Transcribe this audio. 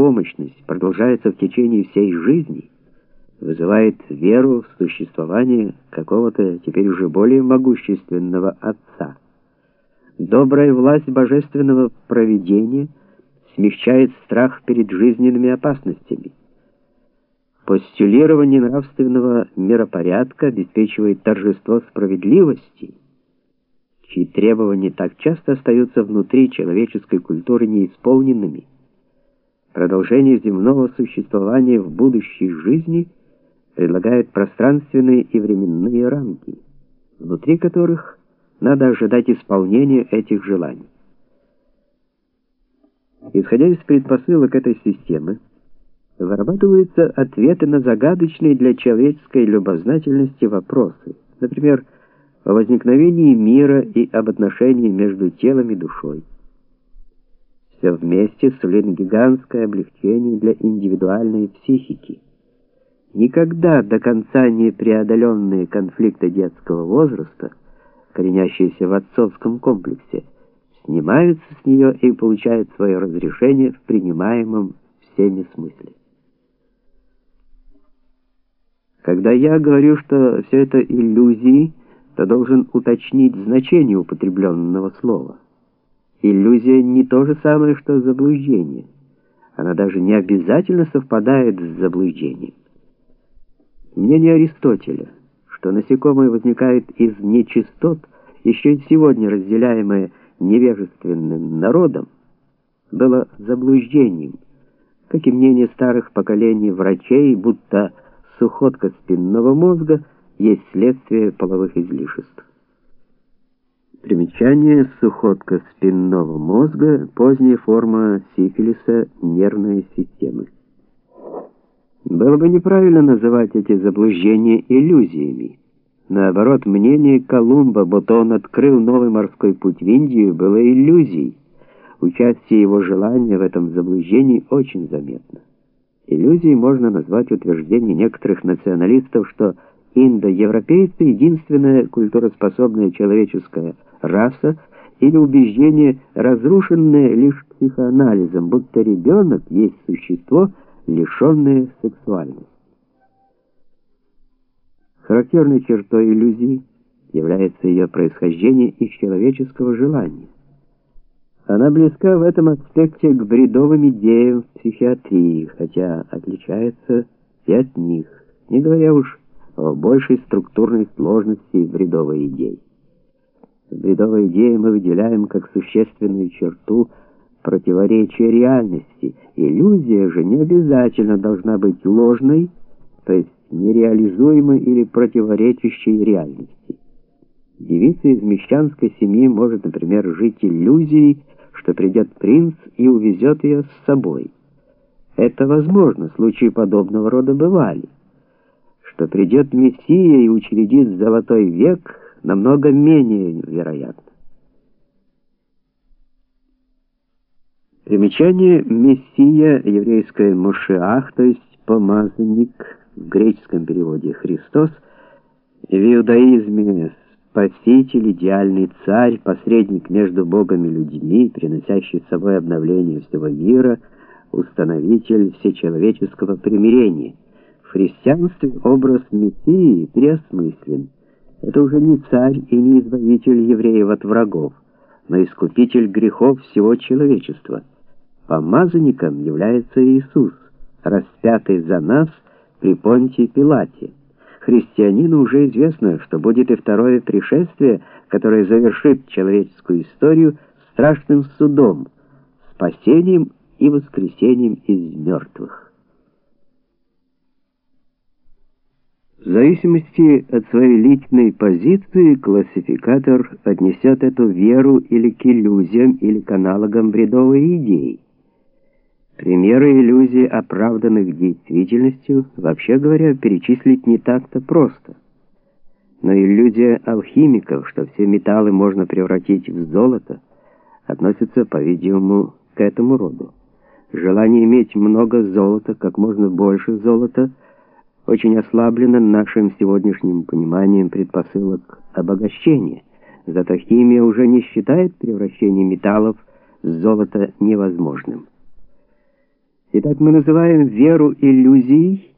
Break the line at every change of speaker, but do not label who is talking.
беспомощность продолжается в течение всей жизни, вызывает веру в существование какого-то теперь уже более могущественного Отца. Добрая власть божественного провидения смягчает страх перед жизненными опасностями. Постулирование нравственного миропорядка обеспечивает торжество справедливости, чьи требования так часто остаются внутри человеческой культуры неисполненными. Продолжение земного существования в будущей жизни предлагает пространственные и временные рамки, внутри которых надо ожидать исполнения этих желаний. Исходя из предпосылок этой системы, вырабатываются ответы на загадочные для человеческой любознательности вопросы, например, о возникновении мира и об отношении между телом и душой. Все вместе сулит гигантское облегчение для индивидуальной психики. Никогда до конца не преодоленные конфликты детского возраста – коренящиеся в отцовском комплексе, снимаются с нее и получают свое разрешение в принимаемом всеми смысле. Когда я говорю, что все это иллюзии, то должен уточнить значение употребленного слова. Иллюзия не то же самое, что заблуждение. Она даже не обязательно совпадает с заблуждением. Мнение Аристотеля – что насекомые возникают из нечистот, еще и сегодня разделяемое невежественным народом, было заблуждением, как и мнение старых поколений врачей, будто сухотка спинного мозга есть следствие половых излишеств. Примечание сухотка спинного мозга – поздняя форма сифилиса нервной системы. Было бы неправильно называть эти заблуждения иллюзиями. Наоборот, мнение Колумба, будто он открыл новый морской путь в Индию, было иллюзией. Участие его желания в этом заблуждении очень заметно. Иллюзией можно назвать утверждение некоторых националистов, что индоевропейцы — единственная культуроспособная человеческая раса, или убеждение, разрушенное лишь психоанализом, будто ребенок есть существо — лишенные сексуальности. Характерной чертой иллюзии является ее происхождение из человеческого желания. Она близка в этом аспекте к бредовым идеям психиатрии, хотя отличается и от них, не говоря уж о большей структурной сложности бредовой идеи. Бредовой идеи мы выделяем как существенную черту – противоречие реальности. Иллюзия же не обязательно должна быть ложной, то есть нереализуемой или противоречащей реальности. Девица из мещанской семьи может, например, жить иллюзией, что придет принц и увезет ее с собой. Это возможно, случаи подобного рода бывали. Что придет Мессия и учредит золотой век, намного менее вероятно. Примечание «Мессия» еврейское «Мошиах», то есть «помазанник» в греческом переводе «Христос», в иудаизме «спаситель», «идеальный царь», «посредник между Богом и людьми», приносящий с собой обновление всего мира, «установитель всечеловеческого примирения». Христианстве образ Мессии переосмыслен. Это уже не царь и не избавитель евреев от врагов, но искупитель грехов всего человечества – Помазанником является Иисус, распятый за нас при Понтии Пилате. Христианину уже известно, что будет и второе пришествие, которое завершит человеческую историю страшным судом, спасением и воскресением из мертвых. В зависимости от своей личной позиции классификатор отнесет эту веру или к иллюзиям, или к аналогам бредовой идеи. Примеры иллюзий, оправданных действительностью, вообще говоря, перечислить не так-то просто. Но иллюзия алхимиков, что все металлы можно превратить в золото, относится, по-видимому, к этому роду. Желание иметь много золота, как можно больше золота, очень ослаблено нашим сегодняшним пониманием предпосылок обогащения. Зато химия уже не считает превращение металлов в золото невозможным. Итак, мы называем веру иллюзией,